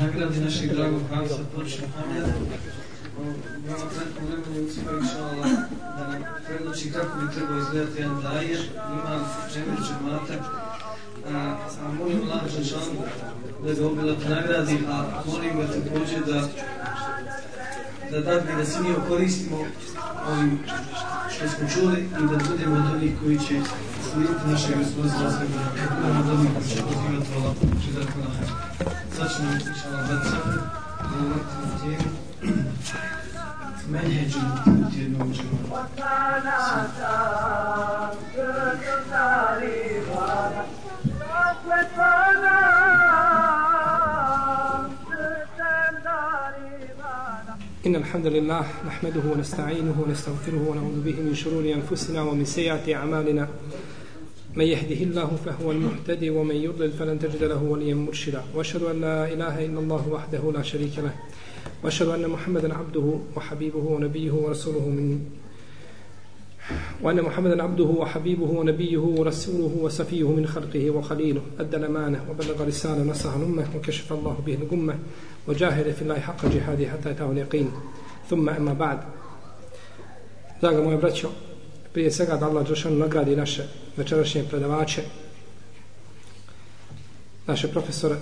nagradi našeg dragog Havisa Počne Hamida. Veoma kratko vremenu uspio išala da nam predloči kako bi trebao izgledati jedan dajer, ima džemir džemata, a, a molim Allah Žešanu da ga obilat nagradi, a molim ga također da da dadne da se mi okoristimo ovim što smo čuli i da budemo od onih koji će наши إن الحمد لله نحمده ونستعينه ونستغفره ونعوذ به من شرور أنفسنا ومن سيئة أعمالنا. من يهده الله فهو المهتدي ومن يضلل فلن تجد له وليا مرشدا. وأشهد أن لا إله إلا الله وحده لا شريك له. وأشهد أن محمدا عبده وحبيبه ونبيه ورسوله من وأن محمدا عبده وحبيبه ونبيه ورسوله وسفيه من خلقه وخليله. أدى الأمانة وبلغ رسالة نصح الأمة وكشف الله به الغمة وجاهد في الله حق جهاده حتى أتاه اليقين. ثم أما بعد. Draga moje braćo, prije svega da Allah Đelšanu nagradi naše večerašnje predavače, naše profesore,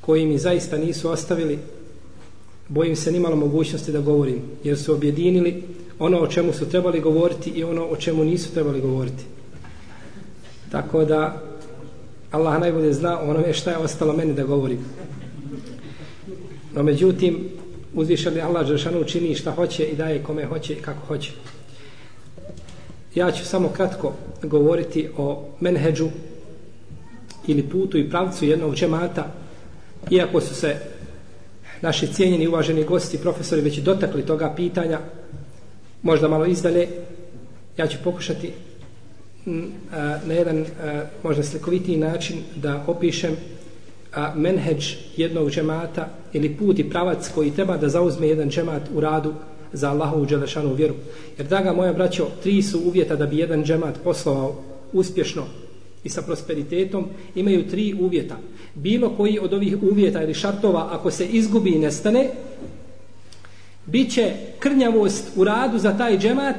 koji mi zaista nisu ostavili, bojim se nimalo mogućnosti da govorim, jer su objedinili ono o čemu su trebali govoriti i ono o čemu nisu trebali govoriti. Tako da Allah najbolje zna onome šta je ostalo meni da govorim. No međutim, uzvišali Allah Žešanu čini šta hoće i daje kome hoće i kako hoće. Ja ću samo kratko govoriti o menheđu ili putu i pravcu jednog džemata, iako su se naši cijenjeni uvaženi gosti, profesori, već dotakli toga pitanja, možda malo izdalje, ja ću pokušati mm, e, na jedan e, možda slikovitiji način da opišem a, menheđ jednog džemata ili put i pravac koji treba da zauzme jedan džemat u radu za Allahovu dželešanu vjeru. Jer, draga moja braćo, tri su uvjeta da bi jedan džemat poslovao uspješno i sa prosperitetom, imaju tri uvjeta. Bilo koji od ovih uvjeta ili šartova, ako se izgubi i nestane, bit će krnjavost u radu za taj džemat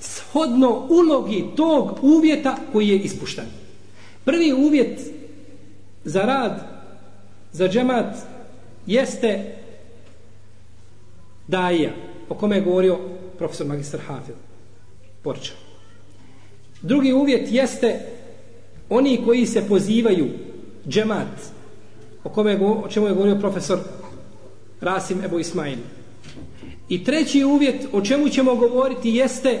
shodno ulogi tog uvjeta koji je ispušten. Prvi uvjet za rad za džemat jeste daija, o kome je govorio profesor magistar Hafil, Porča. Drugi uvjet jeste oni koji se pozivaju džemat, o, kome je, o čemu je govorio profesor Rasim Ebu Ismail. I treći uvjet o čemu ćemo govoriti jeste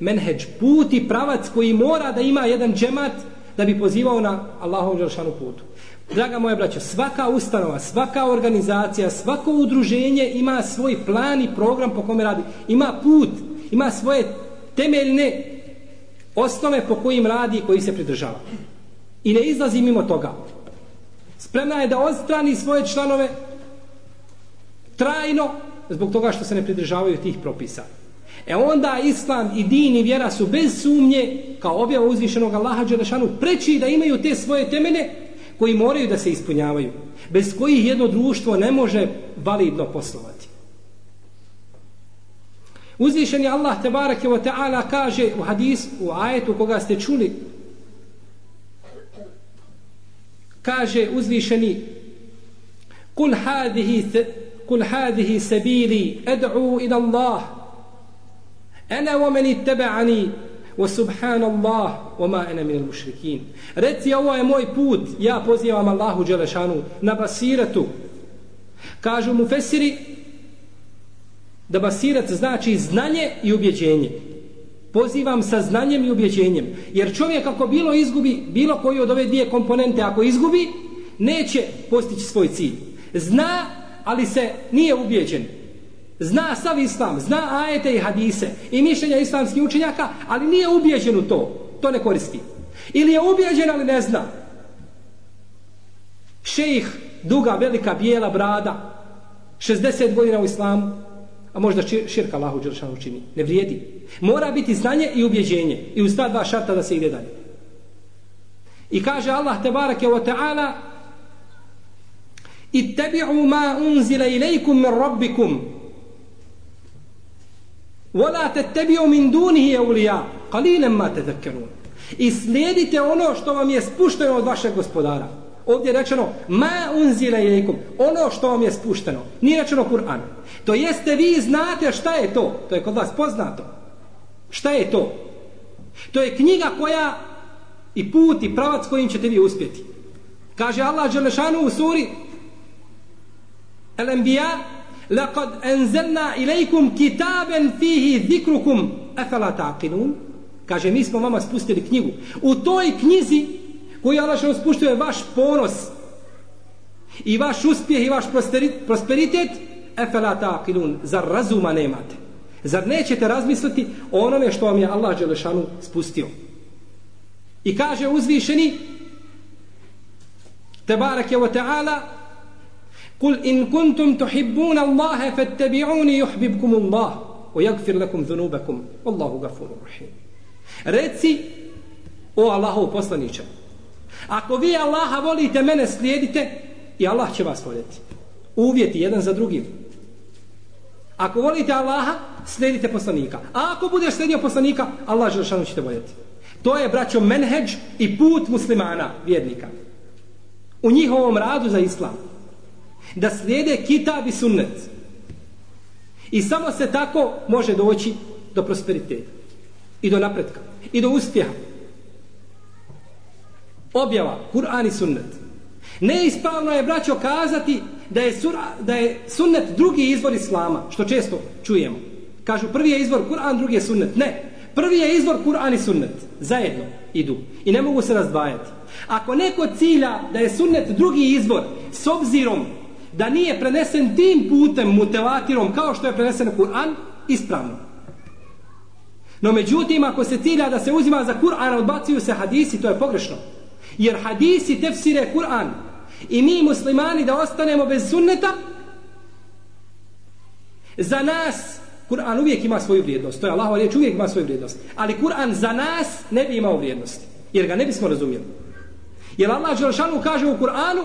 menheđ, put i pravac koji mora da ima jedan džemat da bi pozivao na Allahov želšanu putu. Draga moja braća, svaka ustanova, svaka organizacija, svako udruženje ima svoj plan i program po kome radi. Ima put, ima svoje temeljne osnove po kojim radi i koji se pridržava. I ne izlazi mimo toga. Spremna je da odstrani svoje članove trajno zbog toga što se ne pridržavaju tih propisa. E onda islam i din i vjera su bez sumnje kao objava uzvišenog Allaha Đelešanu preći da imaju te svoje temene koji moraju da se ispunjavaju, bez kojih jedno društvo ne može validno poslovati. Uzvišeni Allah tebareke wa ta'ala kaže u hadis, u ajetu koga ste čuli, kaže uzvišeni kul hadihi kul hadihi sabili ad'u ila Allah ana wa man ittaba'ani wa subhanallah wa ma ana min al-mushrikin. Reci ovo je moj put, ja pozivam Allahu dželešanu na basiratu. Kažu mu fesiri da basirat znači znanje i ubjeđenje. Pozivam sa znanjem i ubjeđenjem. Jer čovjek ako bilo izgubi, bilo koji od ove dvije komponente, ako izgubi, neće postići svoj cilj. Zna, ali se nije ubjeđen. Zna sav islam, zna ajete i hadise i mišljenja islamskih učenjaka, ali nije ubijeđen u to. To ne koristi. Ili je ubijeđen, ali ne zna. Šejih, duga, velika, bijela brada, 60 godina u islamu, a možda širka Allahu Đelšanu čini. Ne vrijedi. Mora biti znanje i ubjeđenje. I uz ta dva šarta da se ide dalje. I kaže Allah te barake wa ta'ala ittabi'u ma unzila ilaykum min rabbikum wala tattabi'u min dunihi awliya qalilan ma tadhakkarun i slijedite ono što vam je spušteno od vašeg gospodara. Ovdje je rečeno ma unzila ilaykum ono što vam je spušteno. Nije rečeno Kur'an. To jeste vi znate šta je to. To je kod vas poznato. Šta je to? To je knjiga koja i put i pravac kojim ćete vi uspjeti. Kaže Allah Đelešanu u suri Al-Anbiya لقد أنزلنا إليكم كتابا فيه ذكركم أفلا تعقلون kaže mi smo vama spustili knjigu u toj knjizi koju Allah što spuštuje vaš ponos i vaš uspjeh i vaš prosperitet efela taqilun zar razuma nemate zar nećete razmisliti o onome što vam je Allah Đelešanu spustio i kaže uzvišeni tebareke wa Kul in kuntum tuhibbun Allahe fattabi'uni yuhbibkum Allah wa yaghfir lakum dhunubakum wallahu ghafurur rahim. Reci o Allahov poslanice. Ako vi Allaha volite, mene slijedite i Allah će vas voljeti. Uvjeti jedan za drugim. Ako volite Allaha, slijedite poslanika. A ako budeš slijedio poslanika, Allah Želšanu će te voljeti. To je, braćo, menheđ i put muslimana, vjernika. U njihovom radu za islam da slijede kitab i sunnet. I samo se tako može doći do prosperiteta. I do napretka. I do uspjeha. Objava, Kur'an i sunnet. Neispravno je, braćo, kazati da je, sura, da je sunnet drugi izvor islama, što često čujemo. Kažu, prvi je izvor Kur'an, drugi je sunnet. Ne, prvi je izvor Kur'an i sunnet. Zajedno idu. I ne mogu se razdvajati. Ako neko cilja da je sunnet drugi izvor, s obzirom da nije prenesen tim putem mutevatirom kao što je prenesen Kur'an, ispravno. No međutim, ako se cilja da se uzima za Kur'an, odbacuju se hadisi, to je pogrešno. Jer hadisi tefsire Kur'an. I mi muslimani da ostanemo bez sunneta, za nas Kur'an uvijek ima svoju vrijednost. To je Allahova riječ, uvijek ima svoju vrijednost. Ali Kur'an za nas ne bi imao vrijednosti. Jer ga ne bismo razumjeli. Jer Allah Đelšanu kaže u Kur'anu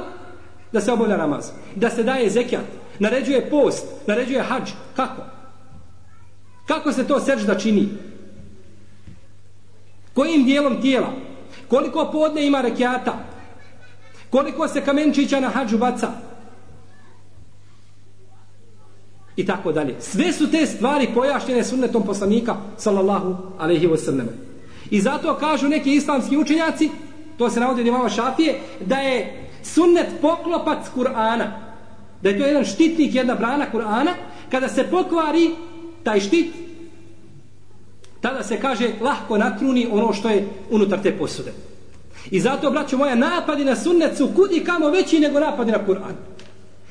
da se obavlja namaz, da se daje zekijat, naređuje post, naređuje hađ. Kako? Kako se to sežda čini? Kojim dijelom tijela? Koliko podne ima rekiata? Koliko se kamenčića na hađu baca? I tako dalje. Sve su te stvari pojašnjene sunnetom poslanika, sallallahu alaihi wa sallam. I zato kažu neki islamski učenjaci, to se navodi od imama Šafije, da je sunnet poklopac Kur'ana. Da je to jedan štitnik, jedna brana Kur'ana. Kada se pokvari taj štit, tada se kaže lahko natruni ono što je unutar te posude. I zato, braćo moja, napadi na sunnet su kudi kamo veći nego napadi na Kur'an.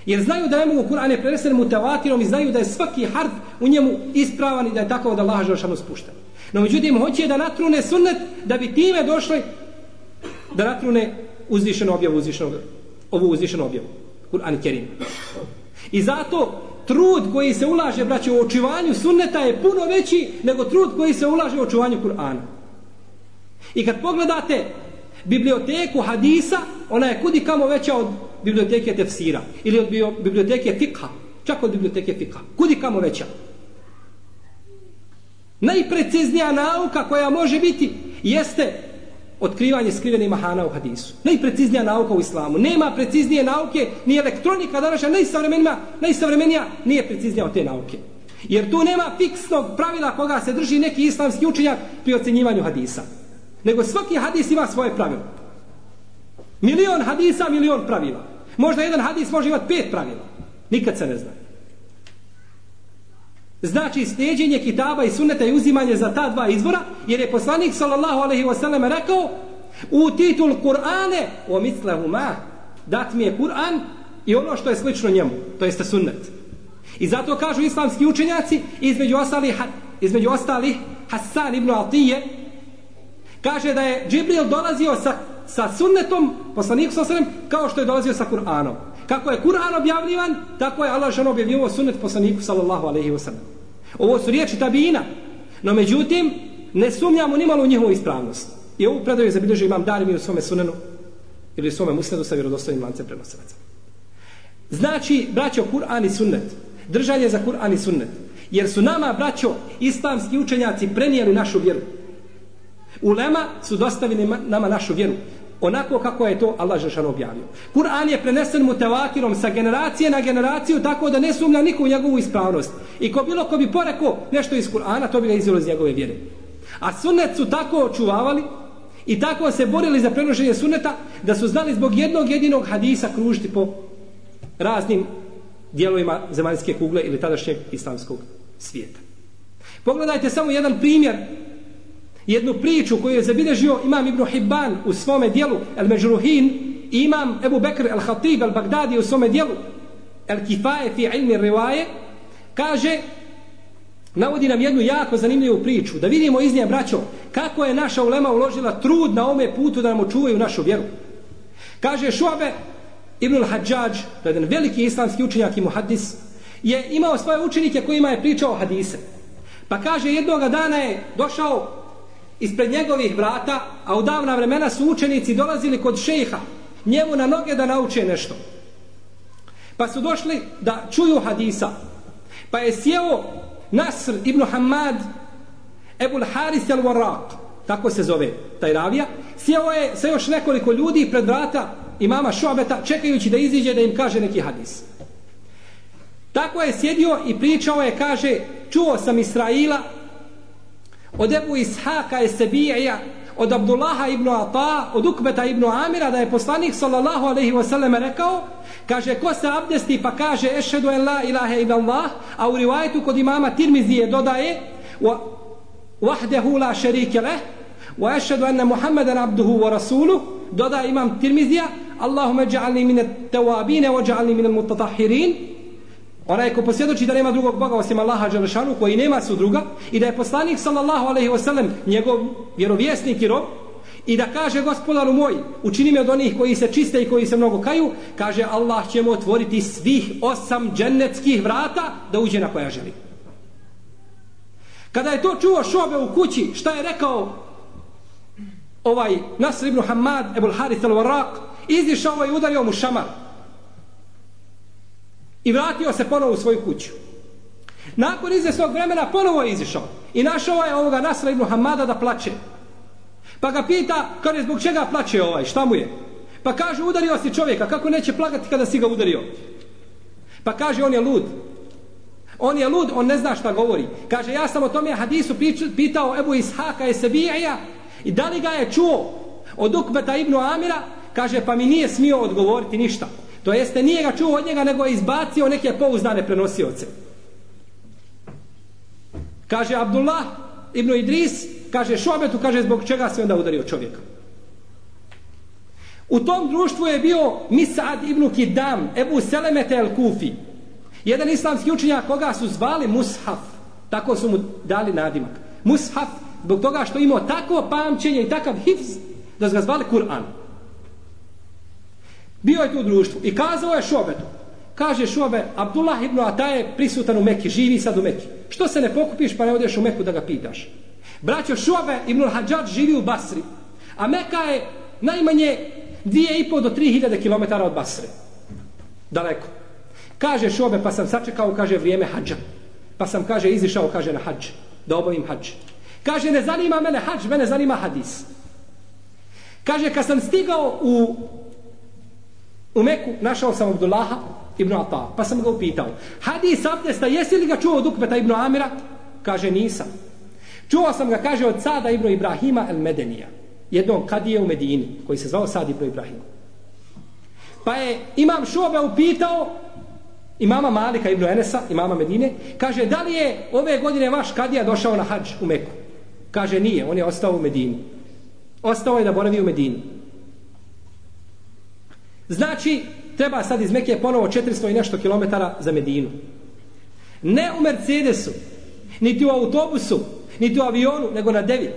Jer znaju da ne mogu Kur'an je prenesen mutavatirom i znaju da je svaki harf u njemu ispravan i da je tako da Allah Žešanu spušta. No međutim, hoće da natrune sunnet da bi time došli da natrune uzvišenu objavu uzvišenog, ovu uzvišenu objavu. Kur'an Kerim. I zato trud koji se ulaže, braće, u očuvanju sunneta je puno veći nego trud koji se ulaže u očuvanju Kur'ana. I kad pogledate biblioteku hadisa, ona je kudi kamo veća od biblioteke tefsira ili od biblioteke fikha, čak od biblioteke fikha. Kudi kamo veća. Najpreciznija nauka koja može biti jeste otkrivanje skrivenih mahana u hadisu. Najpreciznija nauka u islamu. Nema preciznije nauke, ni elektronika današnja, najsavremenija, najsavremenija nije preciznija od te nauke. Jer tu nema fiksnog pravila koga se drži neki islamski učenjak pri ocenjivanju hadisa. Nego svaki hadis ima svoje pravilo. Milion hadisa, milion pravila. Možda jedan hadis može imati pet pravila. Nikad se ne zna. Znači steđenje kitaba i sunneta i uzimanje za ta dva izvora, jer je poslanik sallallahu alaihi wasallam rekao u titul Kur'ane o mislehu ma dat mi je Kur'an i ono što je slično njemu, to jeste sunnet. I zato kažu islamski učenjaci između ostali, između ostali Hasan ibn Atije, kaže da je Džibril dolazio sa, sa sunnetom poslanik sallallahu kao što je dolazio sa Kur'anom. Kako je Kur'an objavljivan, tako je Allah žan objavljivo sunnet poslaniku sallallahu alaihi wasallam. Ovo su riječi tabina. No međutim, ne sumnjamo ni malo u njihovu ispravnost. I ovu predaju zabilježio imam Darim u svome sunenu ili u svome musnedu sa vjerodostojnim lancem prenosilaca. Znači, braćo, Kur'an i sunnet. Držanje za Kur'an i sunnet. Jer su nama, braćo, islamski učenjaci prenijeli našu vjeru. Ulema su dostavili nama našu vjeru. Onako kako je to Allah Žešan objavio. Kur'an je prenesen mutevatirom sa generacije na generaciju tako da ne sumnja niko u njegovu ispravnost. I ko bilo ko bi porekao nešto iz Kur'ana, to bi ga izvjelo iz njegove vjere. A sunnet su tako očuvavali i tako se borili za prenošenje sunneta da su znali zbog jednog jedinog hadisa kružiti po raznim dijelovima zemaljske kugle ili tadašnjeg islamskog svijeta. Pogledajte samo jedan primjer jednu priču koju je zabilježio imam Ibn Hibban u svome dijelu El Međruhin i imam Ebu Bekr El Khatib El Bagdadi u svome dijelu El Kifaje fi ilmi rivaje kaže navodi nam jednu jako zanimljivu priču da vidimo iz nje braćo kako je naša ulema uložila trud na ome putu da nam očuvaju našu vjeru. Kaže Šuabe Ibn al-Hajjaj to je jedan veliki islamski učenjak i muhaddis je imao svoje učenike kojima je pričao hadise. Pa kaže jednoga dana je došao ispred njegovih vrata, a u davna vremena su učenici dolazili kod šejha, njemu na noge da nauče nešto. Pa su došli da čuju hadisa. Pa je sjeo Nasr ibn Hamad Ebul Haris el Warraq, tako se zove taj ravija, sjeo je sa još nekoliko ljudi pred vrata imama Šuabeta, čekajući da iziđe da im kaže neki hadis. Tako je sjedio i pričao je, kaže, čuo sam Israila od Ebu Ishaka je Sebija, od Abdullaha ibn Ata, od Ukbeta ibn Amira, da je poslanik sallallahu alaihi wasallam rekao, kaže, ko se abdesti pa kaže, ešhedu en la ilaha illallah, a u rivajetu kod imama Tirmizije dodaje, wahdehu la šerike leh, wa ešhedu enne Muhammeden abduhu wa rasuluh, dodaje imam Tirmizija, Allahume ja'alni mine tawabine, wa ja'alni mine mutatahirin, Onaj ko posvjedoči da nema drugog Boga osim Allaha Đelešanu, koji nema su druga, i da je poslanik sallallahu alaihi wasallam njegov vjerovjesnik i rob, i da kaže gospodaru moj, učini me od onih koji se čiste i koji se mnogo kaju, kaže Allah će mu otvoriti svih osam džennetskih vrata da uđe na koja želi. Kada je to čuo šobe u kući, šta je rekao ovaj Nasr ibn Hamad, Ebul Harith al-Warraq, izišao i udario mu šamar. I vratio se ponovo u svoju kuću. Nakon izvesnog vremena ponovo je izišao. I našao je ovoga Nasra ibn Hamada da plače. Pa ga pita, kaže, zbog čega plače ovaj, šta mu je? Pa kaže, udario si čovjeka, kako neće plakati kada si ga udario? Pa kaže, on je lud. On je lud, on ne zna šta govori. Kaže, ja sam o tome hadisu pitao Ebu Ishaka je i da li ga je čuo od Ukbeta ibn Amira, kaže, pa mi nije smio odgovoriti ništa. To jeste nije ga čuo od njega, nego je izbacio neke pouzdane prenosioce. Kaže Abdullah ibn Idris, kaže Šobetu, kaže zbog čega se onda udario čovjeka. U tom društvu je bio Misad ibn Kidam, Ebu Selemete el Kufi. Jedan islamski učenjak koga su zvali Mushaf. Tako su mu dali nadimak. Mushaf, zbog toga što imao takvo pamćenje i takav hifz, da su ga zvali Kur'an. Bio je tu u društvu i kazao je Šobetu. Kaže Šobe, Abdullah ibn Ata je prisutan u Mekki, živi sad u Mekki. Što se ne pokupiš pa ne odeš u Meku da ga pitaš? Braćo Šobe ibn Hadžad živi u Basri. A Meka je najmanje dvije i po do tri hiljade kilometara od Basre. Daleko. Kaže Šobe, pa sam sačekao, kaže, vrijeme hađa. Pa sam, kaže, izišao, kaže, na hađ. Da obavim hađ. Kaže, ne zanima mene hađ, mene zanima hadis. Kaže, kad sam stigao u U Meku našao sam Abdullaha ibn Ata, pa sam ga upitao. Hadis abdesta, jesi li ga čuo od Ukbeta ibn Amira? Kaže, nisam. Čuo sam ga, kaže, od Sada ibn Ibrahima el Medenija. Jednom kadije u Medini, koji se zvao Sad ibn Ibrahim. Pa je imam šobe upitao imama Malika ibn Enesa, imama Medine, kaže, da li je ove godine vaš kadija došao na hađ u Meku? Kaže, nije, on je ostao u Medini. Ostao je da boravi u Medini. Znači, treba sad iz Mekije ponovo 400 i nešto kilometara za Medinu. Ne u Mercedesu, niti u autobusu, niti u avionu, nego na devi.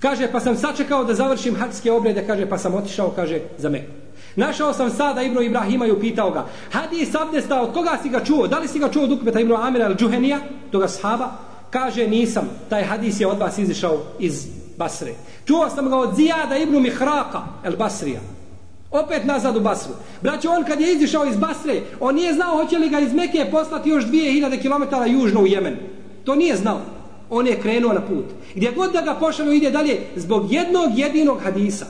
Kaže, pa sam sačekao da završim hadske obrede, kaže, pa sam otišao, kaže, za Meku. Našao sam sada Ibnu Ibrahima i upitao ga, hadis abdesta, od koga si ga čuo? Da li si ga čuo od ukmeta Ibnu Amira ili Džuhenija, toga sahaba? Kaže, nisam. Taj hadis je od vas izišao iz Basre. Čuo sam ga od Zijada Ibnu Mihraka, el Basrija Opet nazad u Basru. Braćo, on kad je izišao iz Basre, on nije znao hoće li ga iz Mekije poslati još 2000 km južno u Jemen. To nije znao. On je krenuo na put. Gdje god da ga pošalju ide dalje zbog jednog jedinog hadisa.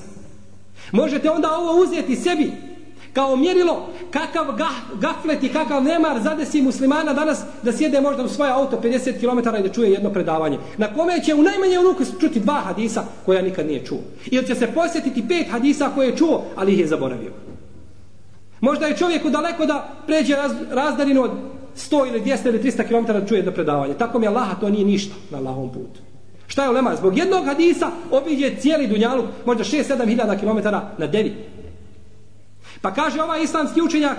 Možete onda ovo uzeti sebi kao mjerilo kakav gaflet i kakav nemar zadesi muslimana danas da sjede možda u svoje auto 50 km i da čuje jedno predavanje. Na kome će u najmanje ruku čuti dva hadisa koja nikad nije čuo. Ili će se posjetiti pet hadisa koje je čuo, ali ih je zaboravio. Možda je čovjeku daleko da pređe raz, razdarinu od 100 ili 200 ili 300 km da čuje jedno predavanje. Tako mi Allaha to nije ništa na Allahom putu. Šta je ulema? Zbog jednog hadisa obiđe cijeli dunjaluk, možda 6-7 hiljada km na devi. Pa kaže ovaj islamski učenjak,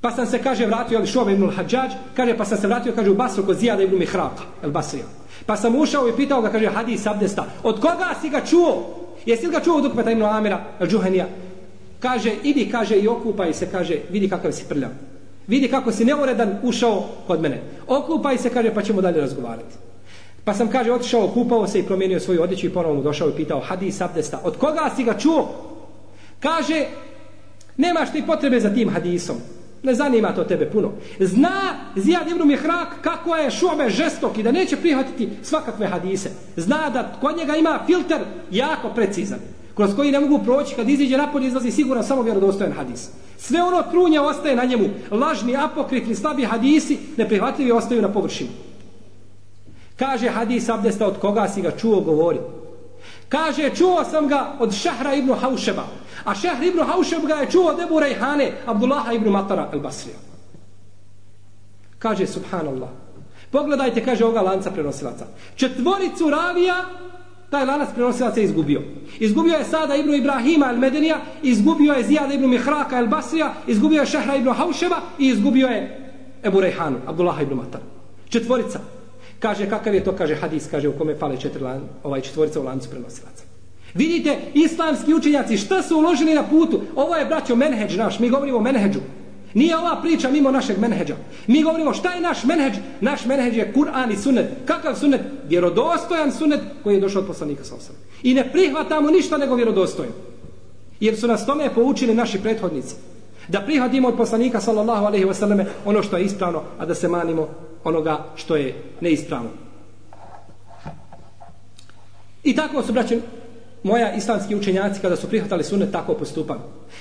pa sam se, kaže, vratio, ali šove ibnul hađađ, kaže, pa sam se vratio, kaže, u Basru kod Zijada ibn Mihraka, el Basrija. Pa sam ušao i pitao ga, kaže, hadis abdesta, od koga si ga čuo? Jesi li ga čuo od ukmeta ibn Amira, el Džuhenija? Kaže, idi, kaže, i okupaj se, kaže, vidi kakav si prljav. Vidi kako si neuredan ušao kod mene. Okupaj se, kaže, pa ćemo dalje razgovarati. Pa sam, kaže, otišao, okupao se i promijenio svoju odjeću i ponovno mu došao i pitao, hadis abdesta, od koga si ga čuo? Kaže, Nemaš ti potrebe za tim hadisom. Ne zanima to tebe puno. Zna Zijad ibn Mihrak kako je šube žestok i da neće prihvatiti svakakve hadise. Zna da kod njega ima filter jako precizan. Kroz koji ne mogu proći kad iziđe napolje izlazi siguran samo vjerodostojan hadis. Sve ono trunje ostaje na njemu. Lažni, apokritni, slabi hadisi neprihvatljivi ostaju na površini. Kaže hadis abdesta od koga si ga čuo govori. Kaže čuo sam ga od Šahra ibn Haušeba. A Šehr ibn Haušeb ga je čuo od Ebu Rejhane, Abdullaha ibn Matara el Basrija. Kaže, subhanallah. Pogledajte, kaže ovoga lanca prenosilaca. Četvoricu ravija, taj lanac prenosilaca je izgubio. Izgubio je Sada ibn Ibrahima el Medenija, izgubio je Zijada ibn Mihraka el Basrija, izgubio je Šehra ibn Haušeba i izgubio je Ebu Rejhanu, Abdullaha ibn Matara. Četvorica. Kaže, kakav je to, kaže hadis, kaže, u kome fale četiri lan, ovaj četvorica u lancu prenosilaca. Vidite, islamski učenjaci, šta su uložili na putu? Ovo je, braćo, menheđ naš, mi govorimo o menheđu. Nije ova priča mimo našeg menheđa. Mi govorimo šta je naš menheđ? Naš menheđ je Kur'an i sunnet. Kakav sunnet? Vjerodostojan sunnet koji je došao od poslanika sa osam. I ne prihvatamo ništa nego vjerodostojan. Jer su nas tome poučili naši prethodnici. Da prihvatimo od poslanika sallallahu alaihi wasallam ono što je ispravno, a da se manimo onoga što je neispravno. I tako su, braćo, moja islamski učenjaci kada su prihvatali sunnet tako postupali.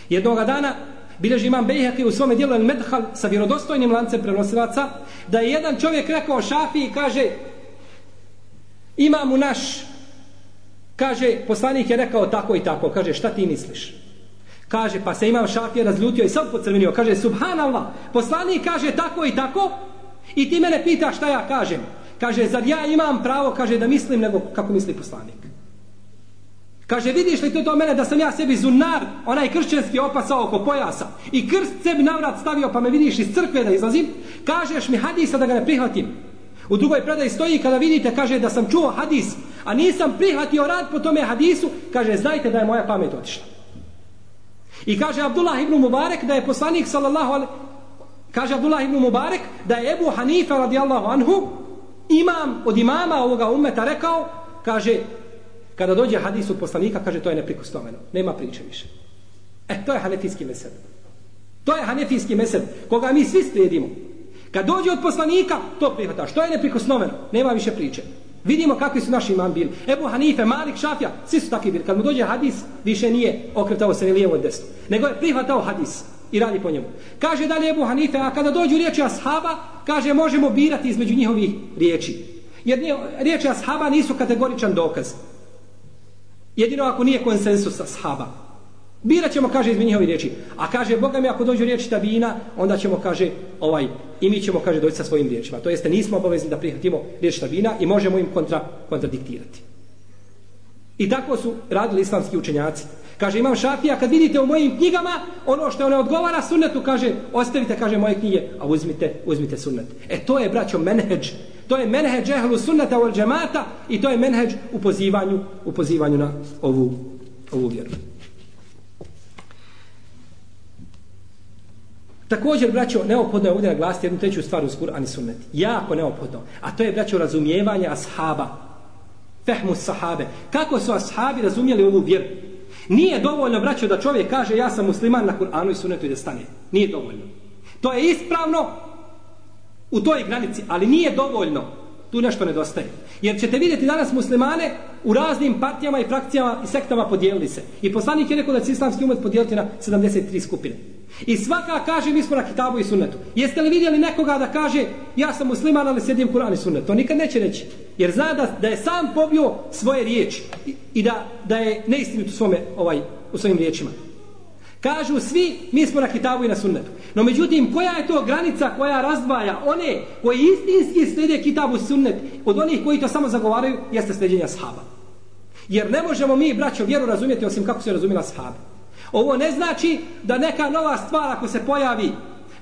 Jednoga dana bilježi imam Bejheki u svome dijelu Medhal sa vjerodostojnim lancem prenosilaca da je jedan čovjek rekao šafi i kaže imam u naš kaže poslanik je rekao tako i tako kaže šta ti misliš kaže pa se imam šafi razljutio i sad pocrvenio kaže subhanallah poslanik kaže tako i tako i ti mene pita šta ja kažem kaže zar ja imam pravo kaže da mislim nego kako misli poslanik Kaže, vidiš li to to mene da sam ja sebi zunar, onaj kršćanski opasao oko pojasa i krst sebi navrat stavio pa me vidiš iz crkve da izlazim, kažeš mi hadisa da ga ne prihvatim. U drugoj predaji stoji kada vidite, kaže da sam čuo hadis, a nisam prihvatio rad po tome hadisu, kaže, znajte da je moja pamet otišla. I kaže Abdullah ibn Mubarek da je poslanik sallallahu alaihi kaže Abdullah ibn Mubarek da je Ebu Hanifa radijallahu anhu imam od imama ovoga umeta rekao, kaže, Kada dođe hadis od poslanika, kaže to je neprikosnoveno. Nema priče više. E, to je hanefijski mesed. To je hanefijski mesed, koga mi svi slijedimo. Kad dođe od poslanika, to prihvataš. To je neprikosnoveno. Nema više priče. Vidimo kakvi su naši imam bili. Ebu Hanife, Malik, Šafja, svi su takvi bili. Kad mu dođe hadis, više nije okretao se ni lijevo od desno. Nego je prihvatao hadis i radi po njemu. Kaže dalje Ebu Hanife, a kada dođu riječi ashaba, kaže možemo birati između njihovih riječi. Jer riječi ashaba nisu kategoričan dokaz. Jedino ako nije konsensus ashaba. Birat ćemo, kaže, između njihovi riječi. A kaže, Boga mi, ako dođu riječi tabina, onda ćemo, kaže, ovaj, i mi ćemo, kaže, doći sa svojim riječima. To jeste, nismo obavezni da prihvatimo riječ tabina i možemo im kontra, kontradiktirati. I tako su radili islamski učenjaci. Kaže, imam šafija, kad vidite u mojim knjigama, ono što ne odgovara sunnetu, kaže, ostavite, kaže, moje knjige, a uzmite, uzmite sunnet. E, to je, braćo, menheđ To je menheđ ehlu sunnata wal džemata i to je menheđ u pozivanju, u pozivanju na ovu, ovu vjeru. Također, braćo, neophodno je ovdje naglasiti jednu treću stvar u Kur'an i sunnet. Jako neophodno. A to je, braćo, razumijevanje ashaba. Fehmu sahabe. Kako su ashabi razumijeli ovu vjeru? Nije dovoljno, braćo, da čovjek kaže ja sam musliman na Kur'anu i sunetu i da stane. Nije dovoljno. To je ispravno u toj granici, ali nije dovoljno. Tu nešto nedostaje. Jer ćete vidjeti danas muslimane u raznim partijama i frakcijama i sektama podijelili se. I poslanik je rekao da će islamski umet podijeliti na 73 skupine. I svaka kaže mi smo na kitabu i sunnetu. Jeste li vidjeli nekoga da kaže ja sam musliman ali sjedim Kur'an i sunnet? To nikad neće reći. Jer zna da, da je sam pobio svoje riječi i, i da, da je neistinit u, svome, ovaj, u svojim riječima. Kažu svi mi smo na kitabu i na sunnetu. No međutim koja je to granica koja razdvaja one koji istinski slijede kitabu sunnet od onih koji to samo zagovaraju jeste sljeđenja sahaba. Jer ne možemo mi braćo vjeru razumjeti osim kako se razumila sahaba. Ovo ne znači da neka nova stvar ako se pojavi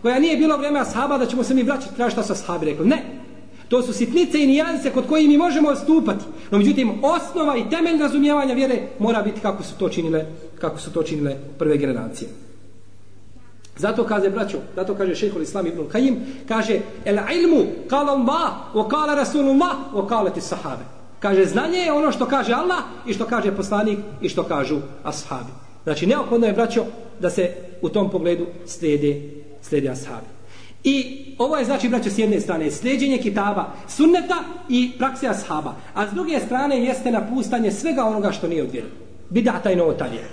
koja nije bilo vreme sahaba da ćemo se mi vraćati tražiti šta su sahabi rekli. Ne. To su sitnice i nijanse kod koji mi možemo stupati. No međutim, osnova i temelj razumijevanja vjere mora biti kako su to činile, kako su to činile prve generacije. Zato kaže braćo, zato kaže šejhul Islam ibn Kajim, kaže el ilmu qala Allah, wa qala Rasulullah, wa qalat sahabe. Kaže znanje je ono što kaže Allah i što kaže poslanik i što kažu ashabi. Znači neophodno je braćo da se u tom pogledu slijede, slijede ashabi. I ovo je znači braćo s jedne strane slijedjenje kitaba, sunneta i prakse ashaba. A s druge strane jeste napustanje svega onoga što nije od vjeru. Bidata i novotarije.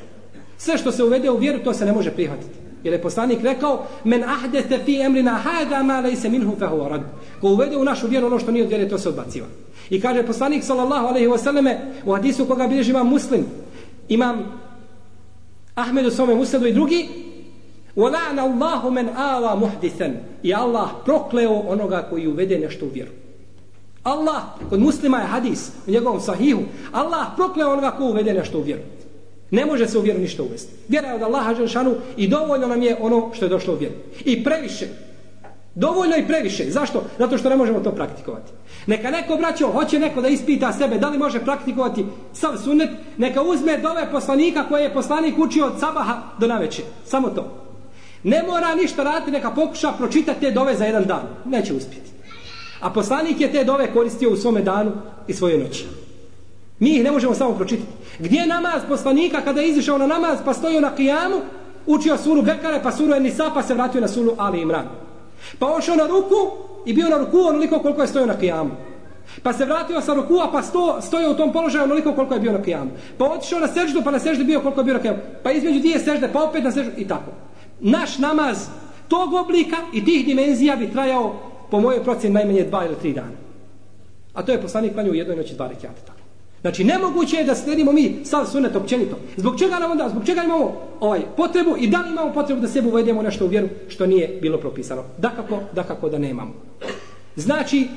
Sve što se uvede u vjeru to se ne može prihvatiti. Jer je poslanik rekao men ahdete fi emrina hada ma lejse minhu fehu rad. Ko uvede u našu vjeru ono što nije od vjere to se odbaciva. I kaže poslanik sallallahu alaihi wasallame u hadisu koga bilježi imam muslim imam Ahmed u svome musledu i drugi وَلَعْنَ اللَّهُ مَنْ آوَا مُحْدِثًا I Allah prokleo onoga koji uvede nešto u vjeru. Allah, kod muslima je hadis u njegovom sahihu, Allah prokleo onoga ko uvede nešto u vjeru. Ne može se u vjeru ništa uvesti. Vjera je od Allaha Želšanu i dovoljno nam je ono što je došlo u vjeru. I previše. Dovoljno i previše. Zašto? Zato što ne možemo to praktikovati. Neka neko braćo, hoće neko da ispita sebe da li može praktikovati sav sunnet, neka uzme dove poslanika koje je poslanik učio od sabaha do naveče. Samo to. Ne mora ništa raditi, neka pokuša pročitati te dove za jedan dan. Neće uspjeti. A poslanik je te dove koristio u svome danu i svoje noći. Mi ih ne možemo samo pročitati. Gdje je namaz poslanika kada je izišao na namaz pa stojio na kijamu, učio suru Bekare pa suru Enisa pa se vratio na suru Ali Imran. Pa ošao na ruku i bio na ruku onoliko koliko je stojao na kijamu. Pa se vratio sa rukua pa sto, stoje u tom položaju onoliko koliko je bio na kijamu. Pa otišao na seždu pa na seždu bio koliko je bio na kijamu. Pa između dvije sežde pa opet na seždu i tako naš namaz tog oblika i tih dimenzija bi trajao po mojoj procjeni najmanje dva ili tri dana. A to je poslanik klanju u jednoj noći dva rekiata. Tako. Znači, nemoguće je da sledimo mi sav sunet općenito. Zbog čega nam onda, zbog čega imamo ovaj potrebu i da li imamo potrebu da sebi uvedemo nešto u vjeru što nije bilo propisano? Dakako, dakako da nemamo. Znači,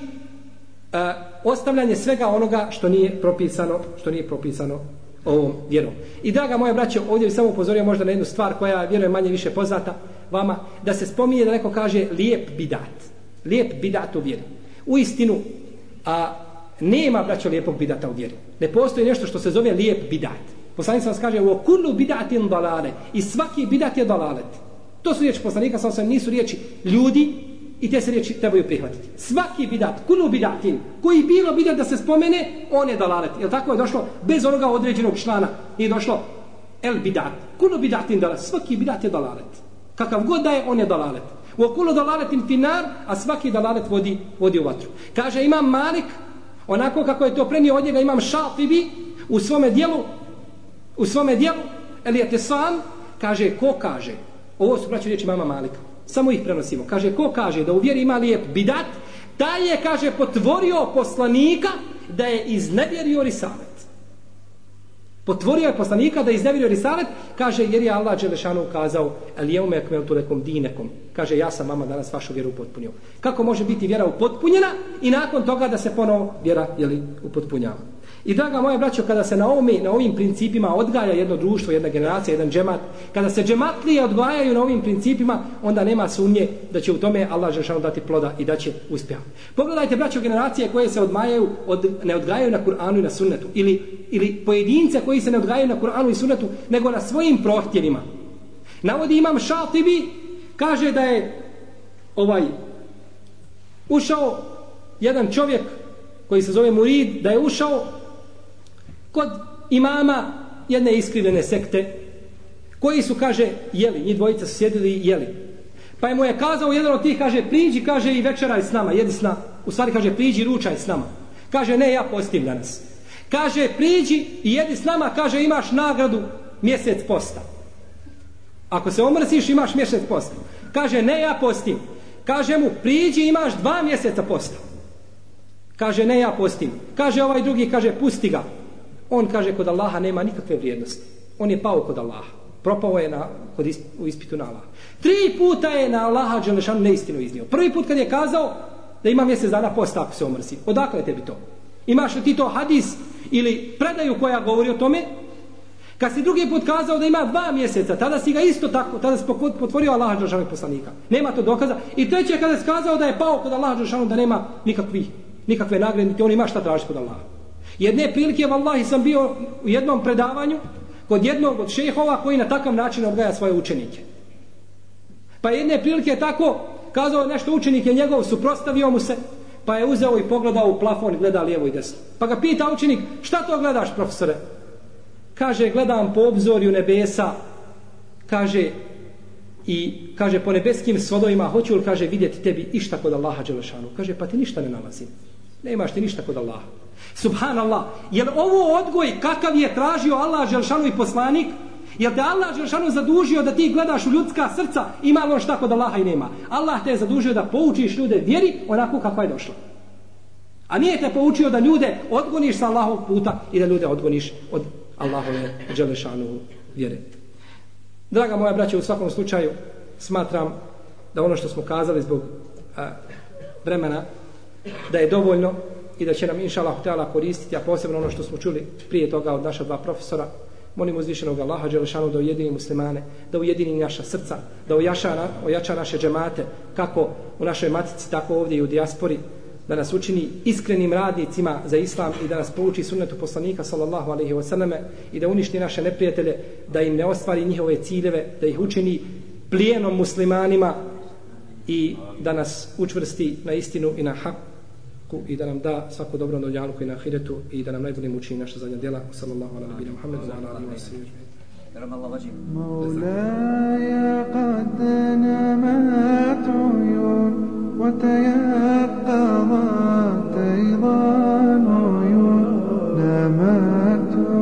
e, ostavljanje svega onoga što nije propisano, što nije propisano ovom vjerom. I draga moja braćo, ovdje bih samo upozorio možda na jednu stvar koja vjerujem manje više poznata vama, da se spominje da neko kaže lijep bidat. Lijep bidat u vjeri. U istinu, a nema braćo lijepog bidata u vjeri. Ne postoji nešto što se zove lijep bidat. Poslanik sam kaže u kullu bidatin dalale i svaki bidat je dalalet. To su riječi poslanika, sam sam nisu riječi ljudi, I te se riječi trebaju prihvatiti. Svaki bidat, kunu bidatin, koji bilo bidat da se spomene, on je dalalet. Jel tako je došlo bez onoga određenog člana? Nije došlo el bidat. Kunu bidatin dalalet. Svaki bidat je dalalet. Kakav god da je, on je dalalet. U okulu dalaletin finar, a svaki dalalet vodi, vodi u vatru. Kaže imam Malik, onako kako je to prenio od njega, imam Šafibi, u svome dijelu, u svome dijelu, eli je sam, kaže, ko kaže? Ovo su braće riječi mama Malika. Samo ih prenosimo. Kaže, ko kaže da u vjeri ima lijep bidat, taj je, kaže, potvorio poslanika da je iznevjerio risalet. Potvorio je poslanika da je iznevjerio risalet, kaže, jer je Allah Đelešanu ukazao, el je ume ekmel tu nekom dinekom. Kaže, ja sam vama danas vašu vjeru upotpunio. Kako može biti vjera upotpunjena i nakon toga da se ponovo vjera, jeli, upotpunjava. I draga moja braćo, kada se na, ovome, na ovim principima odgaja jedno društvo, jedna generacija, jedan džemat, kada se džematlije odgajaju na ovim principima, onda nema sumnje da će u tome Allah Žešanu dati ploda i da će uspjeti. Pogledajte braćo generacije koje se odmajaju, od, ne odgajaju na Kur'anu i na sunnetu, ili, ili pojedince koji se ne odgajaju na Kur'anu i sunnetu, nego na svojim prohtjevima. Navodi imam Šatibi, kaže da je ovaj ušao jedan čovjek koji se zove Murid, da je ušao kod imama jedne iskrivljene sekte koji su, kaže, jeli, njih dvojica su sjedili i jeli. Pa je mu je kazao jedan od tih, kaže, priđi, kaže, i večeraj s nama, jedi s nama. U stvari, kaže, priđi, ručaj s nama. Kaže, ne, ja postim danas. Kaže, priđi i jedi s nama, kaže, imaš nagradu mjesec posta. Ako se omrsiš, imaš mjesec posta. Kaže, ne, ja postim. Kaže mu, priđi, imaš dva mjeseca posta. Kaže, ne, ja postim. Kaže, ovaj drugi, kaže, pusti ga. On kaže, kod Allaha nema nikakve vrijednosti. On je pao kod Allaha. Propao je na, kod isp, u ispitu na Allaha. Tri puta je na Allaha Đelešanu neistinu iznio. Prvi put kad je kazao da ima mjesec dana posta ako se omrsi. Odakle tebi to? Imaš li ti to hadis ili predaju koja govori o tome? Kad si drugi put kazao da ima dva mjeseca, tada si ga isto tako, tada si potvorio Allaha Đelešanu poslanika. Nema to dokaza. I treće kada si kazao da je pao kod Allaha Đelešanu da nema nikakvih, nikakve nagrade, niti on ima šta tražiti kod Allaha. Jedne prilike, vallahi, sam bio u jednom predavanju kod jednog od šehova koji na takav način odgaja svoje učenike. Pa jedne prilike je tako kazao nešto učenike njegov, suprostavio mu se, pa je uzeo i pogledao u plafon i gleda lijevo i desno. Pa ga pita učenik, šta to gledaš, profesore? Kaže, gledam po obzorju nebesa, kaže, i kaže, po nebeskim svodovima, hoću li, kaže, vidjeti tebi išta kod Allaha Đelešanu? Kaže, pa ti ništa ne nalazim. Ne imaš ti ništa kod Allaha. Subhanallah, Jel ovo odgoj kakav je tražio Allah Đelešanu i poslanik? Jel te Allah Đelešanu zadužio da ti gledaš u ljudska srca ima li on šta kod Allaha i nema? Allah te je zadužio da poučiš ljude vjeri onako kako je došla. A nije te poučio da ljude odgoniš sa Allahov puta i da ljude odgoniš od Allahove Đelešanu vjere. Draga moja braća, u svakom slučaju smatram da ono što smo kazali zbog a, vremena da je dovoljno i da će nam inša Allah htjela koristiti, a posebno ono što smo čuli prije toga od naša dva profesora, molim uzvišenog Allaha Đelešanu da ujedini muslimane, da ujedini naša srca, da ojača, ojača naše džemate, kako u našoj matici, tako ovdje i u dijaspori, da nas učini iskrenim radnicima za islam i da nas pouči sunnetu poslanika sallallahu alaihi wasallam i da uništi naše neprijatelje, da im ne ostvari njihove ciljeve, da ih učini plijenom muslimanima i da nas učvrsti na istinu i na hak i da nam da svako dobro na dunjaluku i na ahiretu i da nam najbolje muči naša zadnja djela sallallahu ala nabina Muhammed wa ala alihi wa sallam مولاي قد نمت عيون وتيقظت أيضا عيون نمت عيون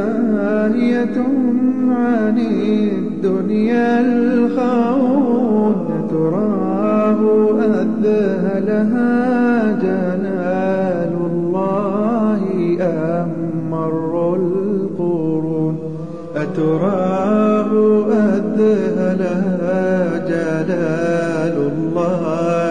ساهية عن الدنيا الخون تراه أذهلها جلال الله أمر القرون. أتراه أذهلها جلال الله